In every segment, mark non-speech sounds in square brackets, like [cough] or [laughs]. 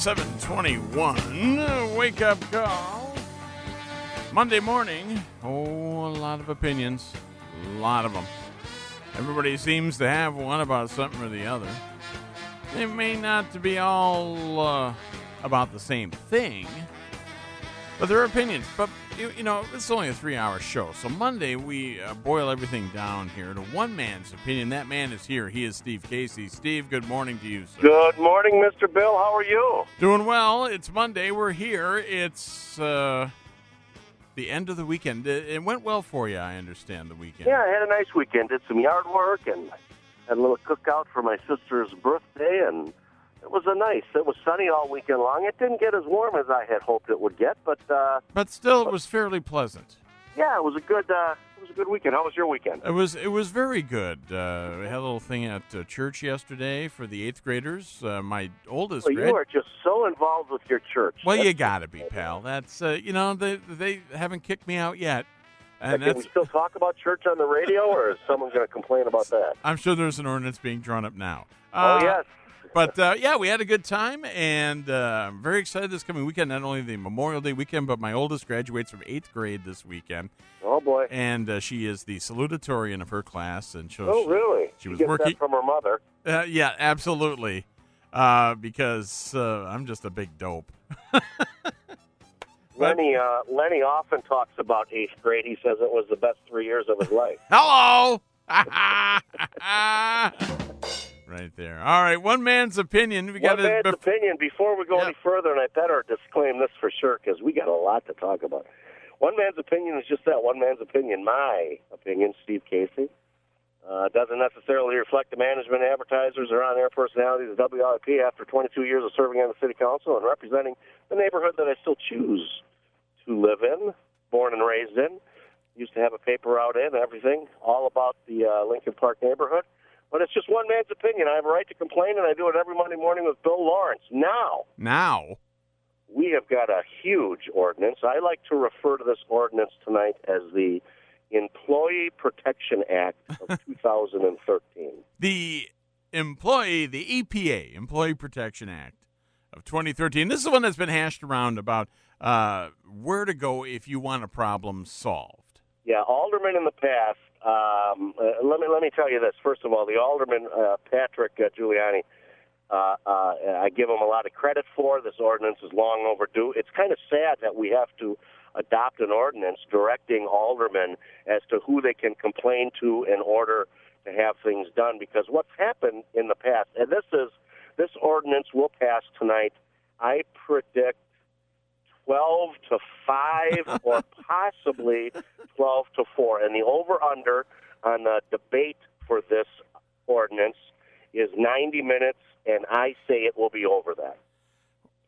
721. Wake up call. Monday morning. Oh, a lot of opinions. A lot of them. Everybody seems to have one about something or the other. They may not be all uh, about the same thing, but their opinions. But you, know, it's only a three-hour show, so Monday we uh, boil everything down here to one man's opinion. That man is here. He is Steve Casey. Steve, good morning to you. Sir. Good morning, Mr. Bill. How are you? Doing well. It's Monday. We're here. It's uh, the end of the weekend. It, it went well for you, I understand. The weekend. Yeah, I had a nice weekend. Did some yard work and had a little cookout for my sister's birthday, and it was a nice. It was sunny all weekend long. It didn't get as warm as I had hoped it would get, but uh, But still, it was fairly pleasant. yeah, it was a good. Uh, it was a good weekend. How was your weekend? It was it was very good. Uh, we had a little thing at uh, church yesterday for the eighth graders. Uh, my oldest Well, grade. you are just so involved with your church. well, you gotta be, pal. That's uh, you know they they haven't kicked me out yet, and Can we still talk about church on the radio, or is someone going to complain about that? I'm sure there's an ordinance being drawn up now. oh Uh, yes. But uh, yeah, we had a good time, and uh, I'm very excited this coming weekend. Not only the Memorial Day weekend, but my oldest graduates from eighth grade this weekend, Oh boy. and uh, she is the salutatorian of her class, and Oh she- really? she was Gets working- from her mother. Uh, yeah, absolutely. Uh, because uh, I'm just a big dope. [laughs] Lenny uh, Lenny often talks about eighth grade. He says it was the best three years of his life. Hello. [laughs] right there. All right, one man's opinion. We got One man's to. opinion. Before we go Yeah. any further, and I better disclaim this for sure because we got a lot to talk about. One man's opinion is just that. One man's opinion. My opinion, Steve Casey, uh, doesn't necessarily reflect the management, advertisers, or on-air personalities of WLIP. After 22 years of serving on the city council and representing the neighborhood that I still choose to live in, born and raised in, used to have a paper out in everything, all about the uh, Lincoln Park neighborhood. But it's just one man's opinion. I have a right to complain, and I do it every Monday morning with Bill Lawrence. Now, now. we have got a huge ordinance. I like to refer to this ordinance tonight as the Employee Protection Act of [laughs] 2013. the employee, the EPA, Employee Protection Act of 2013. This is the one that's been hashed around about uh, where to go if you want a problem solved. Yeah, aldermen in the past. Let me let me tell you this. First of all, the alderman uh, Patrick uh, Juliana. Uh, uh, I give him a lot of credit for this ordinance is long overdue. It's kind of sad that we have to adopt an ordinance directing aldermen as to who they can complain to in order to have things done. Because what's happened in the past, and this is this ordinance will pass tonight. I predict 12 to 5 [laughs] or possibly 12 to 4. And the over under on the debate for this ordinance is 90 minutes, and I say it will be over that.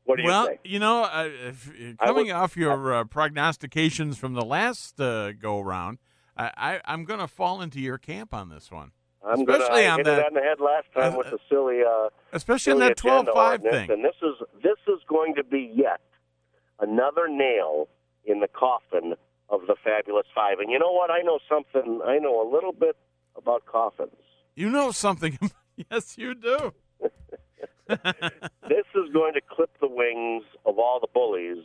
What do you well, say? you know, uh, if, coming would- off your uh, prognostications from the last uh, go round, I, I, I'm going to fall into your camp on this one, I'm going especially to on that- on the head last time uh, with the silly, uh, especially on that 12 agenda 5 thing. And this is this is going to be yet another nail in the coffin of the fabulous five. And you know what? I know something. I know a little bit about coffins. You know something. [laughs] yes, you do. [laughs] this is going to clip the wings of all the bullies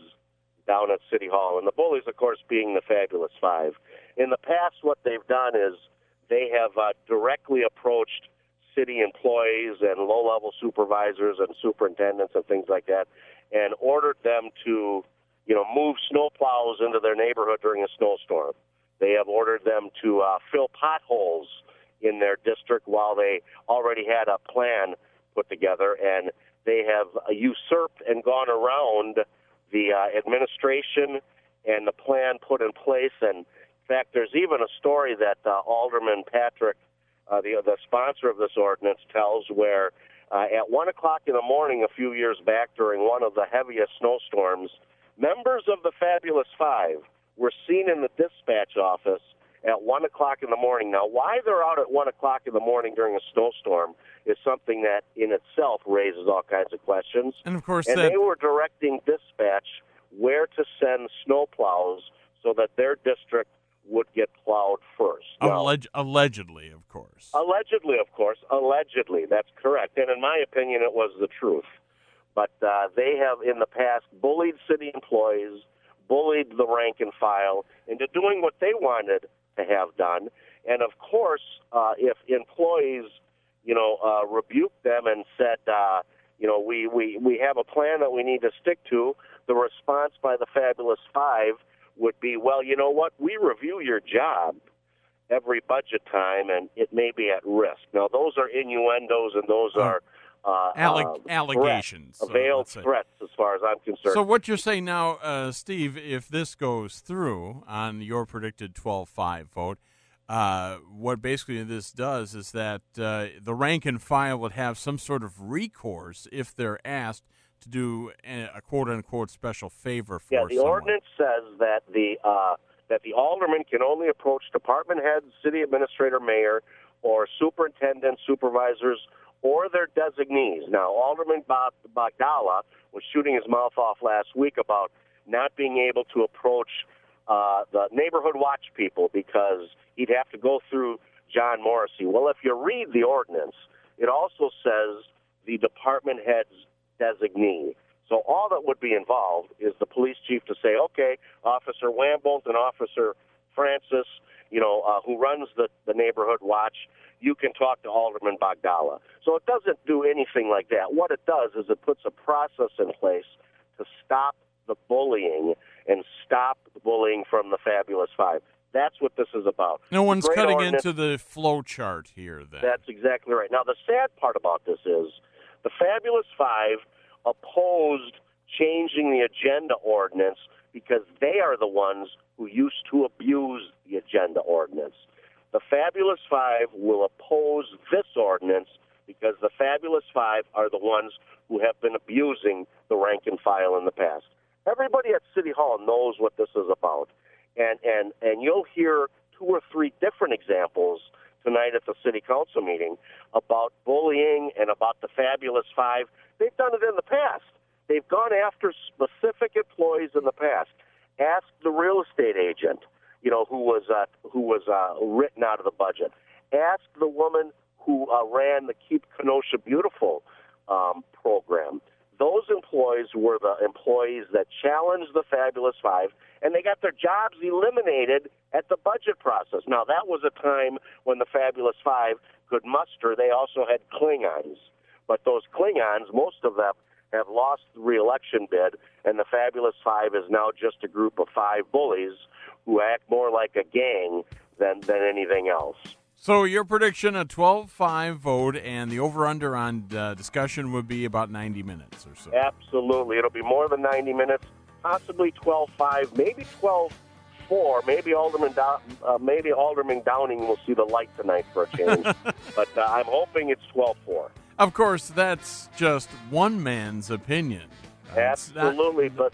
down at City Hall. And the bullies, of course, being the Fabulous Five. In the past, what they've done is they have uh, directly approached city employees and low level supervisors and superintendents and things like that and ordered them to, you know, move snowplows into their neighborhood during a snowstorm. They have ordered them to uh, fill potholes in their district while they already had a plan put together, and they have usurped and gone around the uh, administration and the plan put in place. And in fact, there's even a story that uh, Alderman Patrick, uh, the the sponsor of this ordinance, tells where uh, at one o'clock in the morning a few years back during one of the heaviest snowstorms, members of the Fabulous Five were seen in the dispatch office at one o'clock in the morning. Now, why they're out at one o'clock in the morning during a snowstorm is something that in itself raises all kinds of questions. And of course, And that, they were directing dispatch where to send snowplows so that their district would get plowed first. Now, allegedly, of course. Allegedly, of course. Allegedly, that's correct. And in my opinion, it was the truth. But uh, they have in the past bullied city employees, bullied the rank and file into doing what they wanted to have done. And of course, uh, if employees, you know, uh, rebuked them and said, uh, you know, we, we, we have a plan that we need to stick to, the response by the Fabulous Five would be, well, you know what? We review your job every budget time, and it may be at risk. Now, those are innuendos, and those are uh, Alleg- uh, allegations. threats, uh, veiled threats, as far as I'm concerned. So what you're saying now, uh, Steve, if this goes through on your predicted 12-5 vote, uh, what basically this does is that uh, the rank and file would have some sort of recourse if they're asked to do a, a quote-unquote special favor for yeah, the someone. ordinance says that the uh, that the alderman can only approach department heads, city administrator, mayor, or superintendent, supervisors, or their designees. Now, Alderman Bagdala was shooting his mouth off last week about not being able to approach uh, the neighborhood watch people because he'd have to go through John Morrissey. Well, if you read the ordinance, it also says the department head's designee. So all that would be involved is the police chief to say, okay, Officer Wambolt and Officer Francis, you know, uh, who runs the, the neighborhood watch, you can talk to Alderman Bagdala. So it doesn't do anything like that. What it does is it puts a process in place to stop the bullying and stop the bullying from the Fabulous Five. That's what this is about. No one's cutting ordinance. into the flow chart here. Then That's exactly right. Now, the sad part about this is the Fabulous Five opposed changing the agenda ordinance because they are the ones who used to abuse the agenda ordinance. The Fabulous Five will oppose this ordinance because the Fabulous Five are the ones who have been abusing the rank and file in the past. Everybody at City Hall knows what this is about. And, and, and you'll hear two or three different examples tonight at the city council meeting about bullying and about the Fabulous Five. They've done it in the past. They've gone after specific employees in the past. Ask the real estate agent, you know, who was uh, who was uh, written out of the budget. Ask the woman who uh, ran the Keep Kenosha Beautiful um, program. Those employees were the employees that challenged the Fabulous Five, and they got their jobs eliminated at the budget process. Now, that was a time when the Fabulous Five could muster. They also had Klingons, but those Klingons, most of them, have lost the reelection bid, and the Fabulous Five is now just a group of five bullies who act more like a gang than, than anything else. So your prediction a 12-5 vote, and the over/under on uh, discussion would be about 90 minutes or so. Absolutely. It'll be more than 90 minutes, possibly 12-5, maybe 12-4. Maybe Alderman, Dow- uh, maybe Alderman Downing will see the light tonight for a change. [laughs] but uh, I'm hoping it's 12-4. Of course, that's just one man's opinion. It's not- Absolutely. But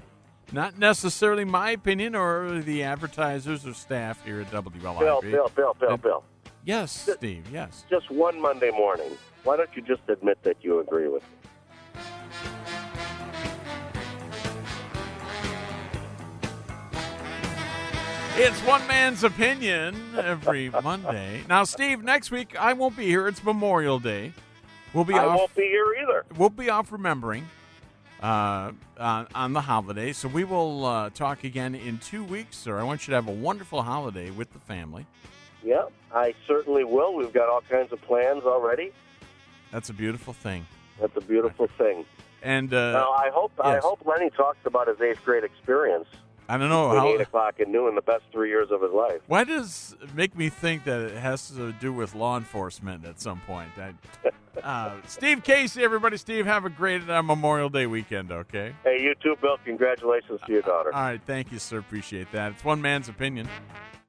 Not necessarily my opinion or the advertisers or staff here at WLIP. Bill, Bill, Bill, Bill, Bill, Yes, Steve, yes. just one Monday morning. Why don't you just admit that you agree with me? It's one man's opinion every Monday. Now, Steve, next week I won't be here. It's Memorial Day. We'll be I off. won't be here either. We'll be off remembering uh, on, on the holiday. So we will uh, talk again in two weeks, sir. I want you to have a wonderful holiday with the family. Yeah, I certainly will. We've got all kinds of plans already. That's a beautiful thing. That's a beautiful thing. And uh, now, I hope I hope Lenny talks about his eighth grade experience. I don't know how. eight o'clock and noon, the best three years of his life. Why does it make me think that it has to do with law enforcement at some point? I, [laughs] uh, Steve Casey, everybody. Steve, have a great uh, Memorial Day weekend, okay? Hey, you too, Bill. Congratulations to your daughter. All right. Thank you, sir. Appreciate that. It's one man's opinion.